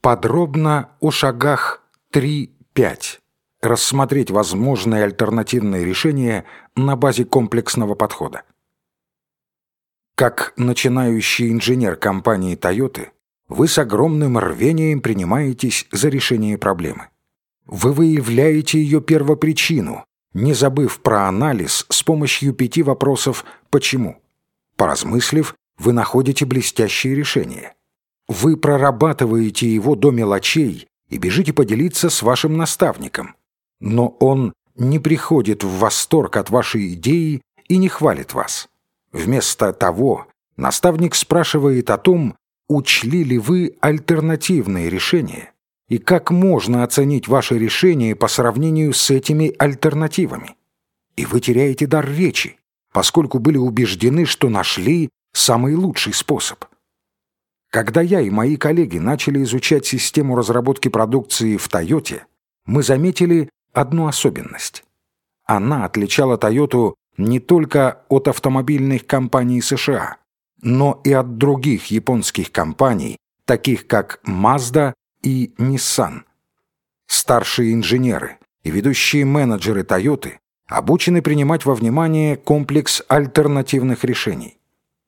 Подробно о шагах 3-5. Рассмотреть возможные альтернативные решения на базе комплексного подхода. Как начинающий инженер компании Toyota, вы с огромным рвением принимаетесь за решение проблемы. Вы выявляете ее первопричину, не забыв про анализ с помощью пяти вопросов «почему?». Поразмыслив, вы находите блестящее решение. Вы прорабатываете его до мелочей и бежите поделиться с вашим наставником. Но он не приходит в восторг от вашей идеи и не хвалит вас. Вместо того, наставник спрашивает о том, учли ли вы альтернативные решения и как можно оценить ваше решение по сравнению с этими альтернативами. И вы теряете дар речи, поскольку были убеждены, что нашли самый лучший способ. Когда я и мои коллеги начали изучать систему разработки продукции в Тойоте, мы заметили одну особенность. Она отличала Тойоту не только от автомобильных компаний США, но и от других японских компаний, таких как Mazda и Nissan. Старшие инженеры и ведущие менеджеры Toyota обучены принимать во внимание комплекс альтернативных решений.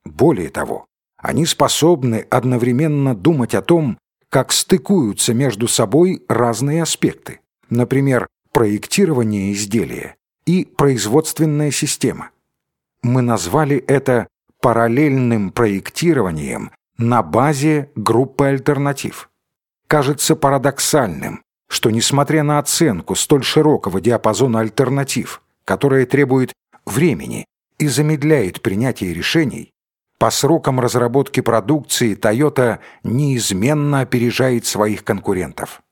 Более того, они способны одновременно думать о том, как стыкуются между собой разные аспекты, например, проектирование изделия и производственная система. Мы назвали это параллельным проектированием на базе группы альтернатив. Кажется парадоксальным, что несмотря на оценку столь широкого диапазона альтернатив, которая требует времени и замедляет принятие решений, по срокам разработки продукции Toyota неизменно опережает своих конкурентов.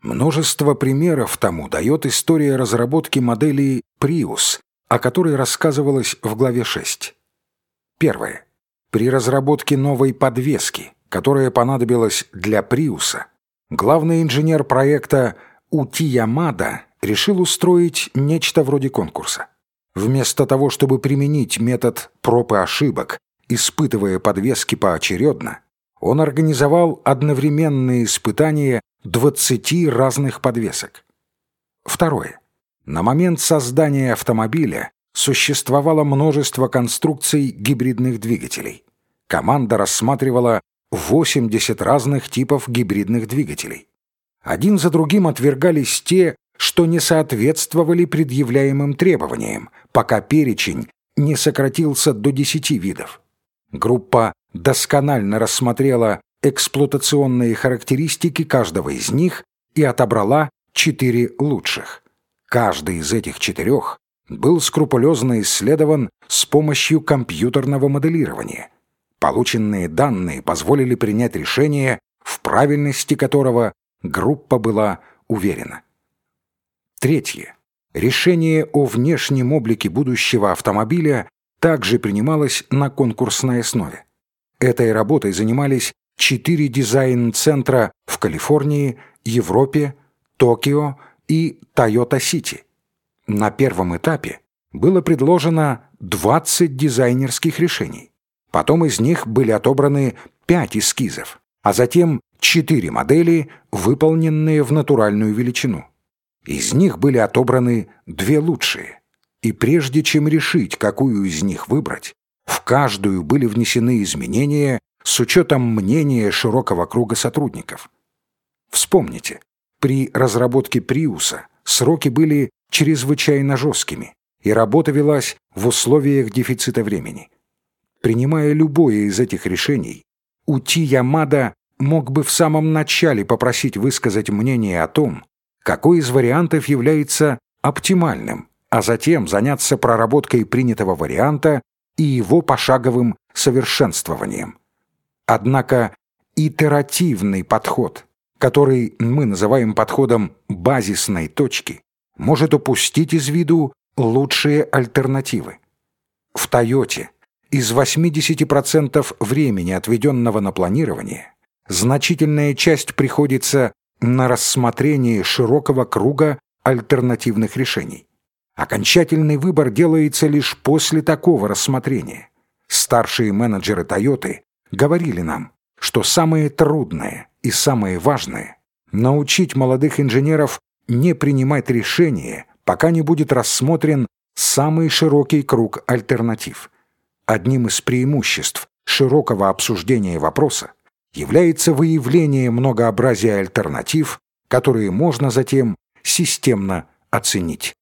Множество примеров тому дает история разработки модели Prius, о которой рассказывалось в главе 6. Первое. При разработке новой подвески, которая понадобилась для Приуса, главный инженер проекта Ути Ямада решил устроить нечто вроде конкурса. Вместо того, чтобы применить метод проб и ошибок, испытывая подвески поочередно, он организовал одновременные испытания 20 разных подвесок. Второе. На момент создания автомобиля существовало множество конструкций гибридных двигателей. Команда рассматривала 80 разных типов гибридных двигателей. Один за другим отвергались те, что не соответствовали предъявляемым требованиям, пока перечень не сократился до 10 видов. Группа досконально рассмотрела эксплуатационные характеристики каждого из них и отобрала четыре лучших. Каждый из этих четырех был скрупулезно исследован с помощью компьютерного моделирования. Полученные данные позволили принять решение, в правильности которого группа была уверена. Третье. Решение о внешнем облике будущего автомобиля также принималось на конкурсной основе. Этой работой занимались четыре дизайн-центра в Калифорнии, Европе, Токио и Тойота-Сити. На первом этапе было предложено 20 дизайнерских решений. Потом из них были отобраны 5 эскизов, а затем 4 модели, выполненные в натуральную величину. Из них были отобраны две лучшие. И прежде чем решить, какую из них выбрать, в каждую были внесены изменения с учетом мнения широкого круга сотрудников. Вспомните, при разработке Приуса сроки были чрезвычайно жесткими, и работа велась в условиях дефицита времени. Принимая любое из этих решений, Ути Ямада мог бы в самом начале попросить высказать мнение о том, какой из вариантов является оптимальным, а затем заняться проработкой принятого варианта и его пошаговым совершенствованием. Однако итеративный подход, который мы называем подходом базисной точки, может упустить из виду лучшие альтернативы. В «Тойоте» из 80% времени, отведенного на планирование, значительная часть приходится на рассмотрение широкого круга альтернативных решений. Окончательный выбор делается лишь после такого рассмотрения. Старшие менеджеры «Тойоты» говорили нам, что самое трудное и самое важное – научить молодых инженеров не принимать решения, пока не будет рассмотрен самый широкий круг альтернатив. Одним из преимуществ широкого обсуждения вопроса является выявление многообразия альтернатив, которые можно затем системно оценить.